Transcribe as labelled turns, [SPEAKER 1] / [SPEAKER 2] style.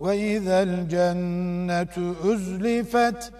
[SPEAKER 1] وإذا الجنة أزلفت